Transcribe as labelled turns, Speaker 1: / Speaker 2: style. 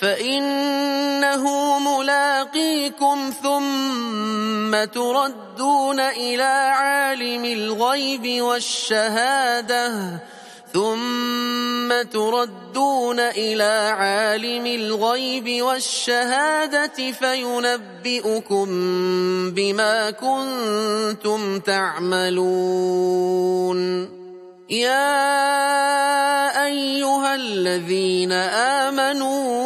Speaker 1: فإنه ملاقيكم ثم تردون إلى عالم الغيب والشهادة ثم تردون إلى عالم الغيب والشهادة فينبئكم بما كنتم تعملون يا أيها الذين آمنوا